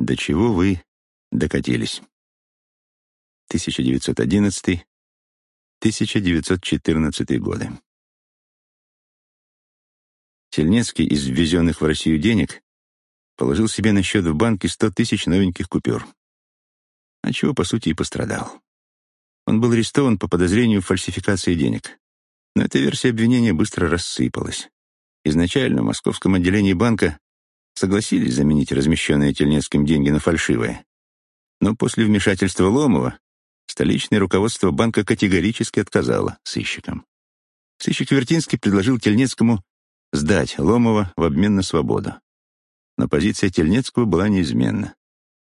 До чего вы докатились? 1911-1914 годы. Тельнецкий из ввезенных в Россию денег положил себе на счет в банке 100 тысяч новеньких купюр, от чего, по сути, и пострадал. Он был арестован по подозрению в фальсификации денег. Но эта версия обвинения быстро рассыпалась. Изначально в московском отделении банка согласились заменить размещенные Тельнецким деньги на фальшивые. Но после вмешательства Ломова столичное руководство банка категорически отказало сыщикам. Сыщик Вертинский предложил Тельнецкому сдать Ломова в обмен на свободу. Но позиция Тельнецкого была неизменна.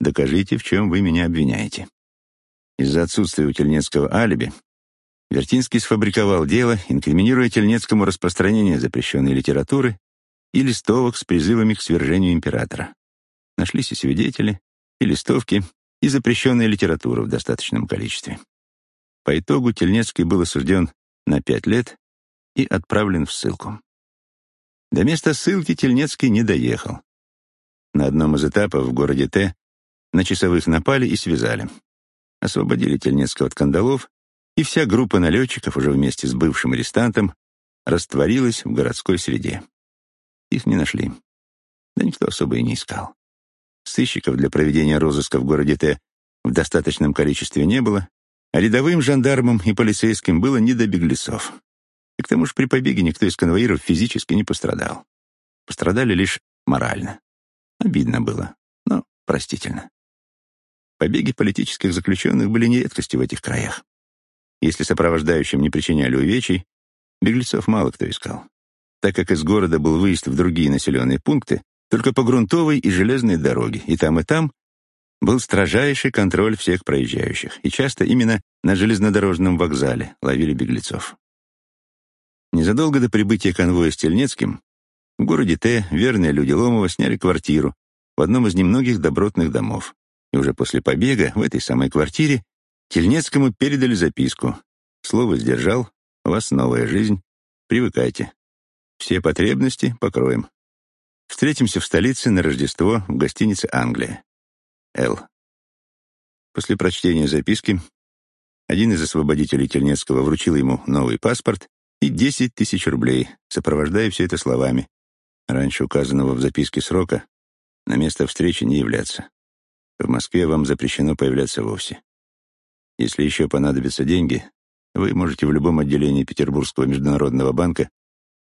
«Докажите, в чем вы меня обвиняете». Из-за отсутствия у Тельнецкого алиби Вертинский сфабриковал дело, инкриминируя Тельнецкому распространение запрещенной литературы и листовок с призывами к свержению императора. Нашлись и свидетели, и листовки, и запрещенная литература в достаточном количестве. По итогу Тельнецкий был осужден на пять лет и отправлен в ссылку. До места ссылки Тельнецкий не доехал. На одном из этапов в городе Т на часовых напали и связали освободили Тельнецкого от кандалов, и вся группа налетчиков уже вместе с бывшим арестантом растворилась в городской среде. Их не нашли. Да никто особо и не искал. Сыщиков для проведения розыска в городе Т в достаточном количестве не было, а рядовым жандармам и полицейским было не до беглецов. И к тому же при побеге никто из конвоиров физически не пострадал. Пострадали лишь морально. Обидно было, но простительно. Побеги политических заключенных были не редкостью в этих краях. Если сопровождающим не причиняли увечий, беглецов мало кто искал. Так как из города был выезд в другие населенные пункты, только по грунтовой и железной дороге, и там, и там был строжайший контроль всех проезжающих, и часто именно на железнодорожном вокзале ловили беглецов. Незадолго до прибытия конвоя с Тельнецким в городе Т верные люди Ломова сняли квартиру в одном из немногих добротных домов. И уже после побега в этой самой квартире Тельнецкому передали записку. Слово сдержал, у вас новая жизнь, привыкайте. Все потребности покроем. Встретимся в столице на Рождество в гостинице «Англия». Л. После прочтения записки один из освободителей Тельнецкого вручил ему новый паспорт и 10 тысяч рублей, сопровождая все это словами. Раньше указанного в записке срока на место встречи не являться. В Москве вам запрещено появляться вовсе. Если еще понадобятся деньги, вы можете в любом отделении Петербургского международного банка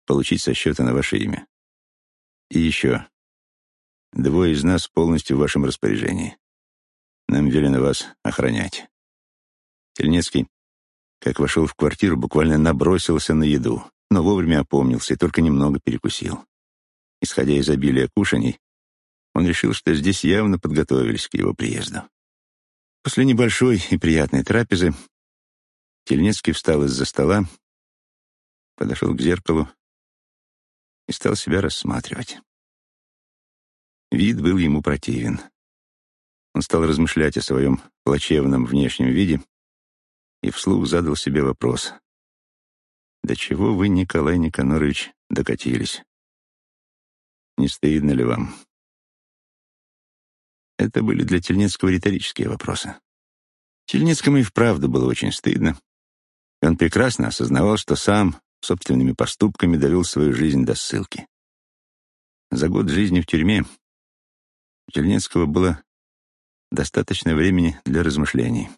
получить со счета на ваше имя. И еще. Двое из нас полностью в вашем распоряжении. Нам велено вас охранять. Тельнецкий, как вошел в квартиру, буквально набросился на еду, но вовремя опомнился и только немного перекусил. Исходя из обилия кушаний, он решил, что здесь явно подготовились к его приезду. После небольшой и приятной трапезы Тельнецкий встал из-за стола, подошел к зеркалу и стал себя рассматривать. Вид был ему противен. Он стал размышлять о своем плачевном внешнем виде и вслух задал себе вопрос. «До чего вы, Николай Никонорович, докатились? Не стыдно ли вам?» Это были для Тельнецкого риторические вопросы. Тельнецкому и вправду было очень стыдно. И он прекрасно осознавал, что сам собственными поступками довел свою жизнь до ссылки. За год жизни в тюрьме у Тельнецкого было достаточно времени для размышлений.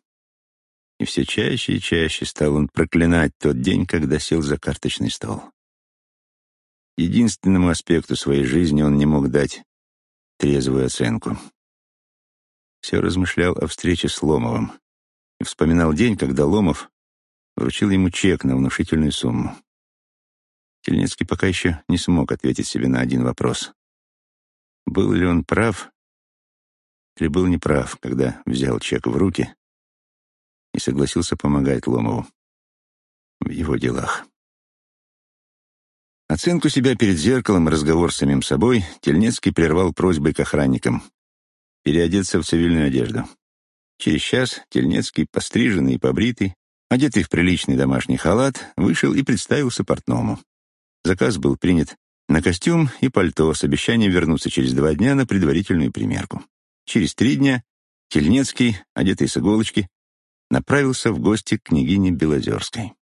И все чаще и чаще стал он проклинать тот день, когда сел за карточный стол. Единственному аспекту своей жизни он не мог дать трезвую оценку все размышлял о встрече с Ломовым и вспоминал день, когда Ломов вручил ему чек на внушительную сумму. Тельнецкий пока еще не смог ответить себе на один вопрос. Был ли он прав или был неправ, когда взял чек в руки и согласился помогать Ломову в его делах. Оценку себя перед зеркалом и разговор с самим собой Тельнецкий прервал просьбой к охранникам переодеться в цивильную одежду. Через час Тельнецкий, постриженный и побритый, одетый в приличный домашний халат, вышел и представился портному. Заказ был принят на костюм и пальто с обещанием вернуться через два дня на предварительную примерку. через три дня Тельнецкий, одетый с иголочки, направился в гости к княгине Белозерской.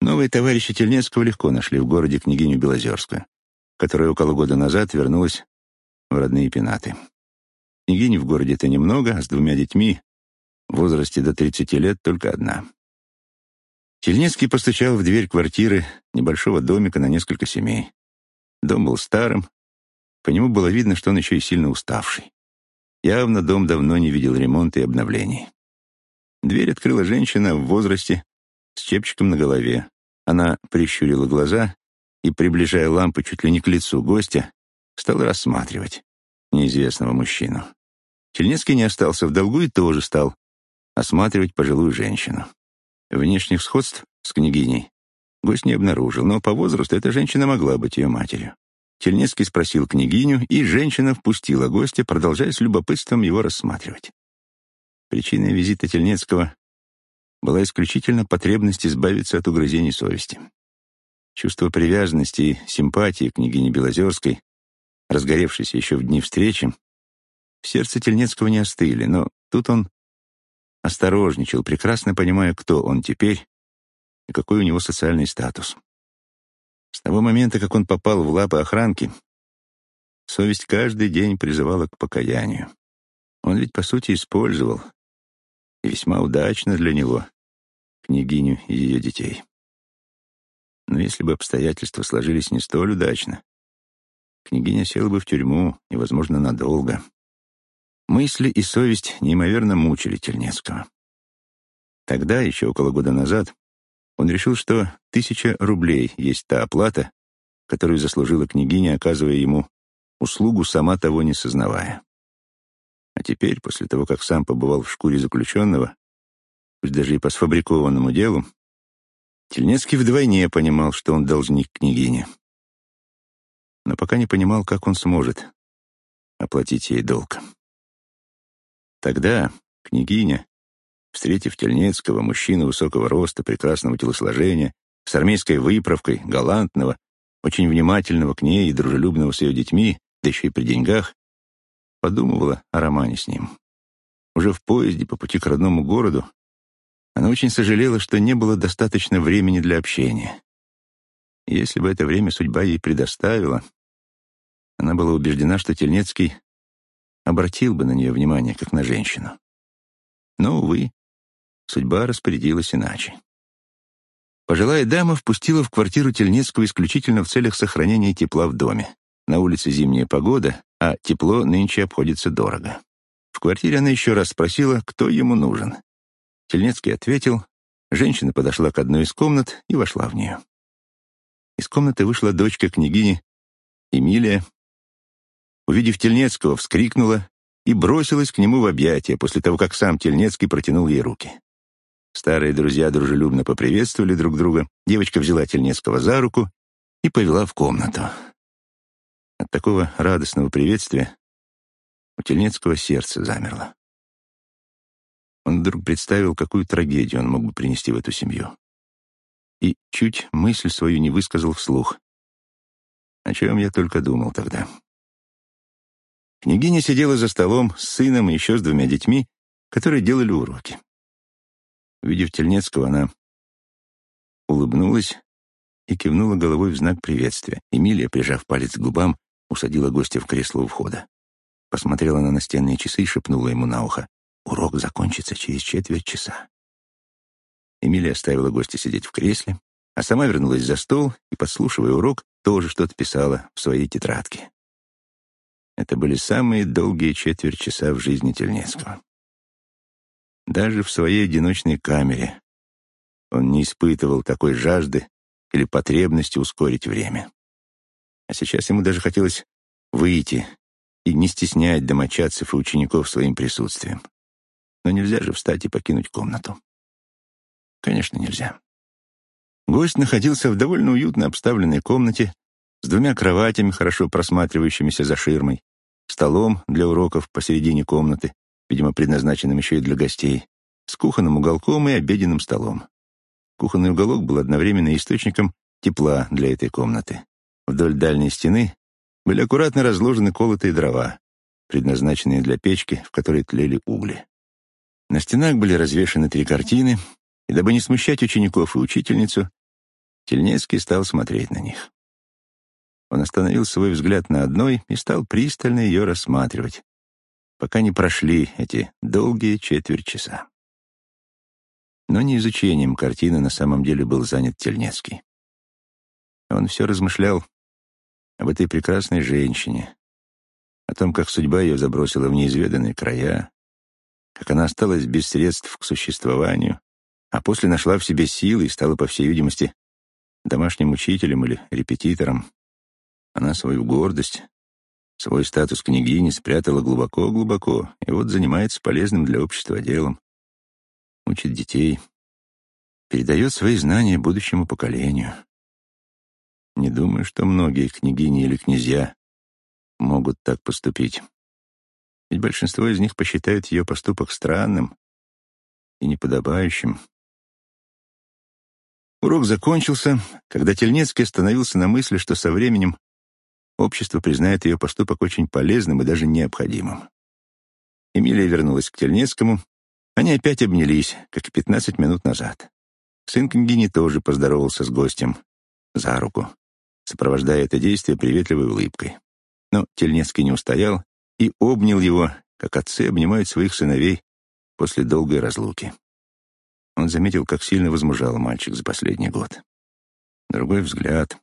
Новые товарищи Тельнецкого легко нашли в городе княгиню Белозерскую, которая около года назад вернулась в родные пенаты. Княгини в городе-то немного, а с двумя детьми в возрасте до 30 лет только одна. Тельнецкий постучал в дверь квартиры небольшого домика на несколько семей. Дом был старым, по нему было видно, что он еще и сильно уставший. Явно дом давно не видел ремонта и обновлений. Дверь открыла женщина в возрасте с чепчиком на голове. Она прищурила глаза и, приближая лампу чуть ли не к лицу гостя, стала рассматривать неизвестного мужчину. Тельнецкий не остался в долгу и тоже стал осматривать пожилую женщину. Внешних сходств с княгиней гость не обнаружил, но по возрасту эта женщина могла быть ее матерью. Тельнецкий спросил княгиню, и женщина впустила гостя, продолжая с любопытством его рассматривать. Причиной визита Тельнецкого была исключительно потребность избавиться от угрызений совести. Чувство привязанности и симпатии княгини Белозерской, разгоревшейся еще в дни встречи, в сердце Тельнецкого не остыли, но тут он осторожничал, прекрасно понимая, кто он теперь и какой у него социальный статус. С того момента, как он попал в лапы охранки, совесть каждый день призывала к покаянию. Он ведь, по сути, использовал, и весьма удачно для него, княгиню и ее детей. Но если бы обстоятельства сложились не столь удачно, княгиня села бы в тюрьму и, возможно, надолго. Мысли и совесть неимоверно мучили Тельнецкого. Тогда, еще около года назад, он решил, что тысяча рублей есть та оплата, которую заслужила княгиня, оказывая ему услугу, сама того не сознавая. А теперь, после того, как сам побывал в шкуре заключенного, пусть даже и по сфабрикованному делу, Тельнецкий вдвойне понимал, что он должник княгине. Но пока не понимал, как он сможет оплатить ей долг. Тогда княгиня, встретив Тельнецкого, мужчину высокого роста, прекрасного телосложения, с армейской выправкой, галантного, очень внимательного к ней и дружелюбного с ее детьми, да еще и при деньгах, подумывала о романе с ним. Уже в поезде по пути к родному городу она очень сожалела, что не было достаточно времени для общения. если бы это время судьба ей предоставила, она была убеждена, что Тельнецкий обратил бы на нее внимание, как на женщину. Но, увы, судьба распорядилась иначе. Пожилая дама впустила в квартиру Тельнецкого исключительно в целях сохранения тепла в доме. На улице зимняя погода, а тепло нынче обходится дорого. В квартире она еще раз спросила, кто ему нужен. Тельнецкий ответил, женщина подошла к одной из комнат и вошла в нее. Из комнаты вышла дочка княгини Эмилия. Увидев Тельнецкого, вскрикнула и бросилась к нему в объятия после того, как сам Тельнецкий протянул ей руки. Старые друзья дружелюбно поприветствовали друг друга, девочка взяла Тельнецкого за руку и повела в комнату. От такого радостного приветствия у Тельнецкого сердце замерло. Он вдруг представил, какую трагедию он мог бы принести в эту семью. И чуть мысль свою не высказал вслух. О чем я только думал тогда. Княгиня сидела за столом с сыном и еще с двумя детьми, которые делали уроки. Увидев Тельнецкого, она улыбнулась и кивнула головой в знак приветствия. Эмилия, прижав палец к губам, усадила гостя в кресло у входа. Посмотрела на настенные часы и шепнула ему на ухо. «Урок закончится через четверть часа». Эмилия оставила гостя сидеть в кресле, а сама вернулась за стол и, подслушивая урок, тоже что-то писала в своей тетрадке. Это были самые долгие четверть часа в жизни Тельнецкого. Даже в своей одиночной камере он не испытывал такой жажды или потребности ускорить время. А сейчас ему даже хотелось выйти и не стеснять домочадцев и учеников своим присутствием. Но нельзя же встать и покинуть комнату. Конечно, нельзя. Гость находился в довольно уютно обставленной комнате с двумя кроватями, хорошо просматривающимися за ширмой, столом для уроков посередине комнаты, видимо, предназначенным еще и для гостей, с кухонным уголком и обеденным столом. Кухонный уголок был одновременно источником тепла для этой комнаты. Вдоль дальней стены были аккуратно разложены колотые дрова. предназначенные для печки, в которой тлели угли. На стенах были развешаны три картины, и дабы не смущать учеников и учительницу, Тельнецкий стал смотреть на них. Он остановил свой взгляд на одной и стал пристально ее рассматривать, пока не прошли эти долгие четверть часа. Но не изучением картины на самом деле был занят Тельнецкий. Он все размышлял об этой прекрасной женщине, о том, как судьба ее забросила в неизведанные края, как она осталась без средств к существованию, а после нашла в себе силы и стала, по всей видимости, домашним учителем или репетитором. Она свою гордость, свой статус княгини спрятала глубоко-глубоко и вот занимается полезным для общества делом. Учит детей, передает свои знания будущему поколению. Не думаю, что многие княгини или князья могут так поступить. Ведь большинство из них посчитают ее поступок странным и неподобающим. Урок закончился, когда Тельнецкий остановился на мысли, что со временем общество признает ее поступок очень полезным и даже необходимым. Эмилия вернулась к Тельнецкому. Они опять обнялись, как и пятнадцать минут назад. Сын княгини тоже поздоровался с гостем за руку, сопровождая это действие приветливой улыбкой. Но Тельнецкий не устоял и обнял его, как отцы обнимают своих сыновей после долгой разлуки. Он заметил, как сильно возмужал мальчик за последний год. Другой взгляд,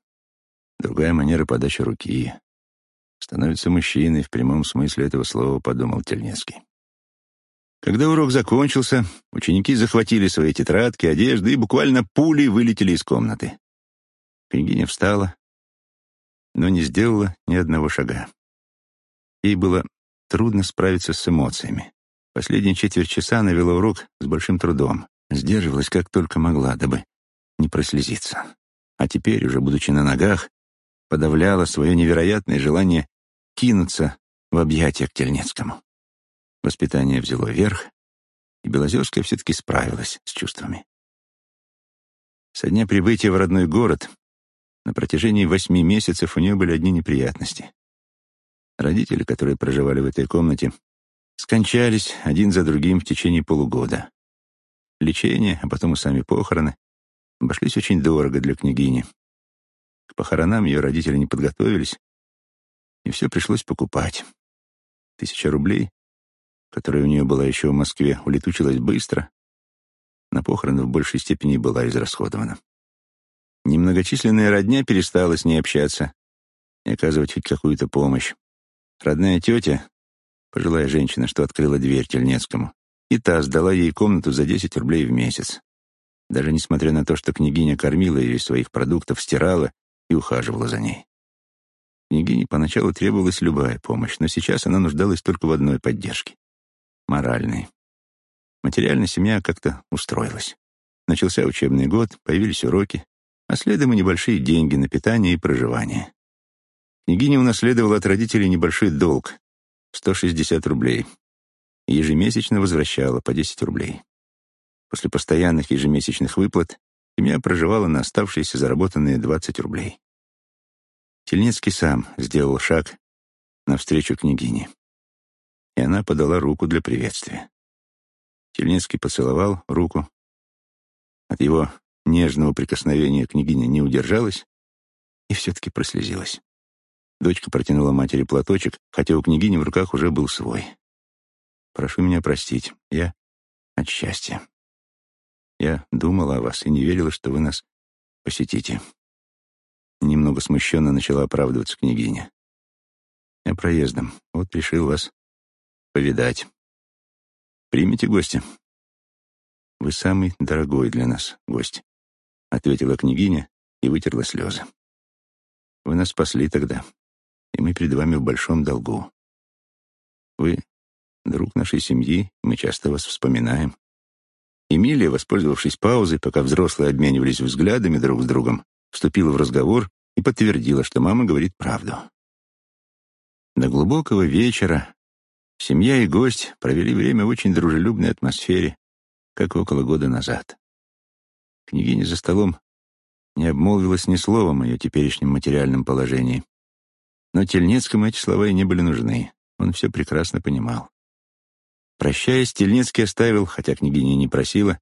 другая манера подачи руки. Становится мужчиной в прямом смысле этого слова, подумал Тельнецкий. Когда урок закончился, ученики захватили свои тетрадки, одежды и буквально пулей вылетели из комнаты. Княгиня встала, но не сделала ни одного шага. Ей было трудно справиться с эмоциями. Последние четверть часа она вела урок с большим трудом, сдерживалась как только могла, дабы не прослезиться. А теперь, уже будучи на ногах, подавляла свое невероятное желание кинуться в объятия к Тельнецкому. Воспитание взяло верх, и Белозерская все-таки справилась с чувствами. Со дня прибытия в родной город на протяжении восьми месяцев у нее были одни неприятности. Родители, которые проживали в этой комнате, скончались один за другим в течение полугода. Лечение, а потом и сами похороны обошлись очень дорого для княгини. К похоронам ее родители не подготовились, и все пришлось покупать. Тысяча рублей которая у нее была еще в Москве, улетучилась быстро, на похороны в большей степени была израсходована. Немногочисленная родня перестала с ней общаться и оказывать хоть какую-то помощь. Родная тетя, пожилая женщина, что открыла дверь Тельнецкому, и та сдала ей комнату за 10 рублей в месяц. Даже несмотря на то, что княгиня кормила ее из своих продуктов, стирала и ухаживала за ней. Княгине поначалу требовалась любая помощь, но сейчас она нуждалась только в одной поддержке моральной. Материально семья как-то устроилась. Начался учебный год, появились уроки, а следом и небольшие деньги на питание и проживание. Княгиня унаследовала от родителей небольшой долг — 160 рублей. И ежемесячно возвращала по 10 рублей. После постоянных ежемесячных выплат семья проживала на оставшиеся заработанные 20 рублей. Тельнецкий сам сделал шаг навстречу княгине и она подала руку для приветствия. Тельнецкий поцеловал руку. От его нежного прикосновения княгиня не удержалась и все-таки прослезилась. Дочка протянула матери платочек, хотя у княгини в руках уже был свой. «Прошу меня простить, я от счастья. Я думала о вас и не верила, что вы нас посетите». Немного смущенно начала оправдываться княгиня. «Я проездом. Вот решил вас повидать. Примите гостя. Вы самый дорогой для нас гость, ответила княгиня и вытерла слезы. Вы нас спасли тогда, и мы перед вами в большом долгу. Вы друг нашей семьи, мы часто вас вспоминаем. Эмилия, воспользовавшись паузой, пока взрослые обменивались взглядами друг с другом, вступила в разговор и подтвердила, что мама говорит правду. До глубокого вечера Семья и гость провели время в очень дружелюбной атмосфере, как около года назад. Княгиня за столом не обмолвилась ни словом о ее теперешнем материальном положении. Но Тельнецкому эти слова и не были нужны. Он все прекрасно понимал. Прощаясь, Тельнецкий оставил, хотя княгиня не просила,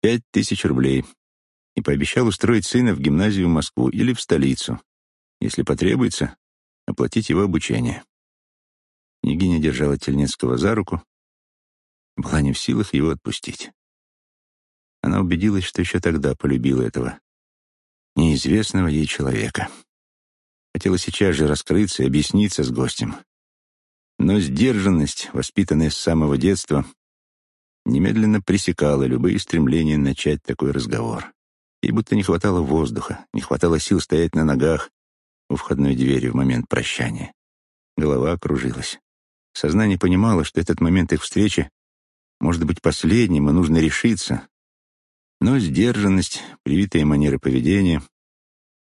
пять тысяч рублей и пообещал устроить сына в гимназию в Москву или в столицу, если потребуется, оплатить его обучение. Княгиня держала Тельнецкого за руку, была не в силах его отпустить. Она убедилась, что еще тогда полюбила этого неизвестного ей человека. Хотела сейчас же раскрыться и объясниться с гостем. Но сдержанность, воспитанная с самого детства, немедленно пресекала любые стремления начать такой разговор. Ей будто не хватало воздуха, не хватало сил стоять на ногах у входной двери в момент прощания. Голова окружилась. Сознание понимало, что этот момент их встречи может быть последним, и нужно решиться. Но сдержанность, привитые манеры поведения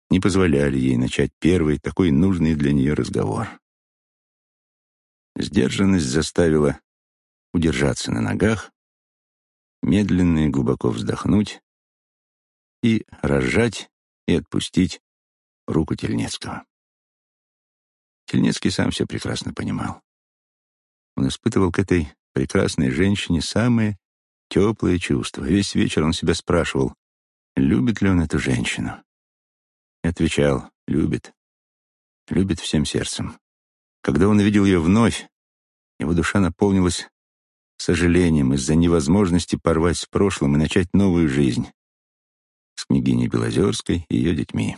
не позволяли ей начать первый, такой нужный для нее разговор. Сдержанность заставила удержаться на ногах, медленно и глубоко вздохнуть и разжать и отпустить руку Тельнецкого. Тельнецкий сам все прекрасно понимал. Он испытывал к этой прекрасной женщине самые теплые чувства. Весь вечер он себя спрашивал, любит ли он эту женщину. И отвечал, любит. Любит всем сердцем. Когда он увидел ее вновь, его душа наполнилась сожалением из-за невозможности порвать с прошлым и начать новую жизнь с княгиней Белозерской и ее детьми.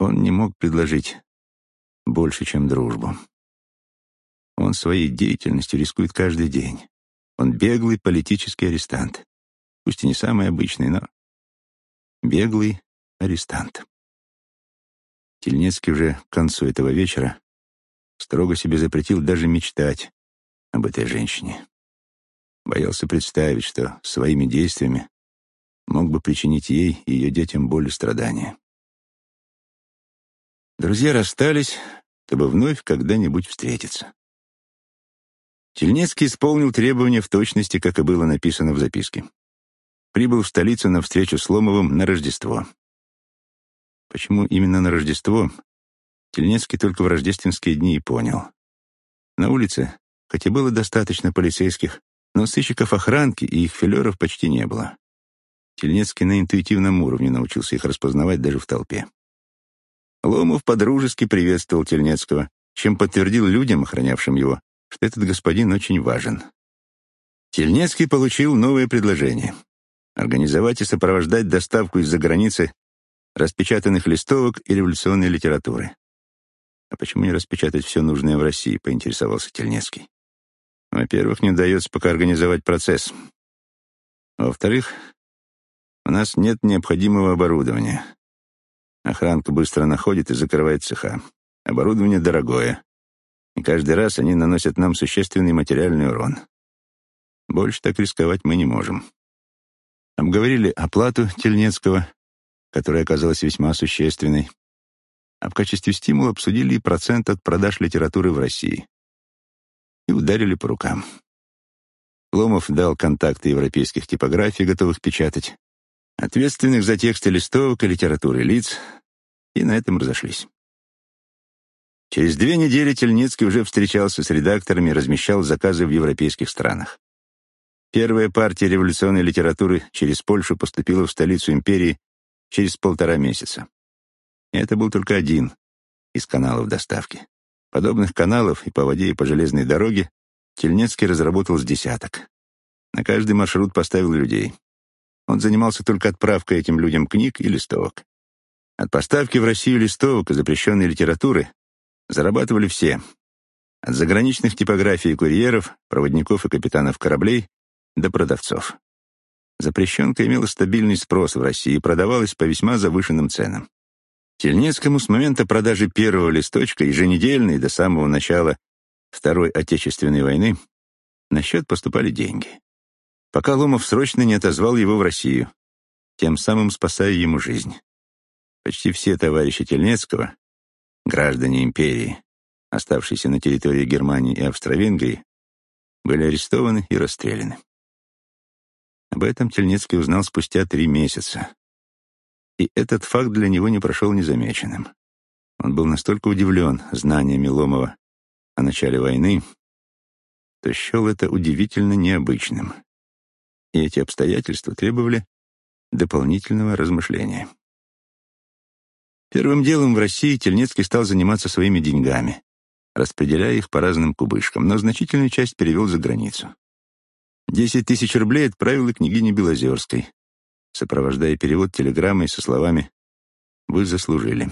Он не мог предложить больше, чем дружбу. Он своей деятельностью рискует каждый день. Он беглый политический арестант. Пусть и не самый обычный, но беглый арестант. Тельнецкий уже к концу этого вечера строго себе запретил даже мечтать об этой женщине. Боялся представить, что своими действиями мог бы причинить ей и ее детям боль и страдания. Друзья расстались, чтобы вновь когда-нибудь встретиться. Тельнецкий исполнил требования в точности, как и было написано в записке. Прибыл в столицу на встречу с Ломовым на Рождество. Почему именно на Рождество, Тельнецкий только в рождественские дни и понял. На улице, хотя было достаточно полицейских, но сыщиков охранки и их филеров почти не было. Тельнецкий на интуитивном уровне научился их распознавать даже в толпе. Ломов подружески приветствовал Тельнецкого, чем подтвердил людям, охранявшим его, что этот господин очень важен. Тельнецкий получил новое предложение — организовать и сопровождать доставку из-за границы распечатанных листовок и революционной литературы. «А почему не распечатать все нужное в России?» — поинтересовался Тельнецкий. «Во-первых, не удается пока организовать процесс. Во-вторых, у нас нет необходимого оборудования. Охранка быстро находит и закрывает цеха. Оборудование дорогое и каждый раз они наносят нам существенный материальный урон. Больше так рисковать мы не можем. Обговорили оплату Тельнецкого, которая оказалась весьма существенной, а в качестве стимула обсудили и процент от продаж литературы в России. И ударили по рукам. Ломов дал контакты европейских типографий, готовых печатать, ответственных за тексты листовок и литературы лиц, и на этом разошлись. Через две недели Тельницкий уже встречался с редакторами и размещал заказы в европейских странах. Первая партия революционной литературы через Польшу поступила в столицу империи через полтора месяца. Это был только один из каналов доставки. Подобных каналов и по воде, и по железной дороге Тельнецкий разработал с десяток. На каждый маршрут поставил людей. Он занимался только отправкой этим людям книг и листовок. От поставки в Россию листовок и запрещенной литературы Зарабатывали все. От заграничных типографий и курьеров, проводников и капитанов кораблей до продавцов. Запрещенка имела стабильный спрос в России и продавалась по весьма завышенным ценам. Тельнецкому с момента продажи первого листочка еженедельно до самого начала Второй Отечественной войны на счет поступали деньги. Пока Ломов срочно не отозвал его в Россию, тем самым спасая ему жизнь. Почти все товарищи Тельнецкого Граждане империи, оставшиеся на территории Германии и Австро-Венгрии, были арестованы и расстреляны. Об этом Тельнецкий узнал спустя три месяца. И этот факт для него не прошел незамеченным. Он был настолько удивлен знаниями Ломова о начале войны, то счел это удивительно необычным. И эти обстоятельства требовали дополнительного размышления. Первым делом в России Тельнецкий стал заниматься своими деньгами, распределяя их по разным кубышкам, но значительную часть перевел за границу. Десять тысяч рублей отправил и княгине Белозерской, сопровождая перевод телеграммой со словами «Вы заслужили».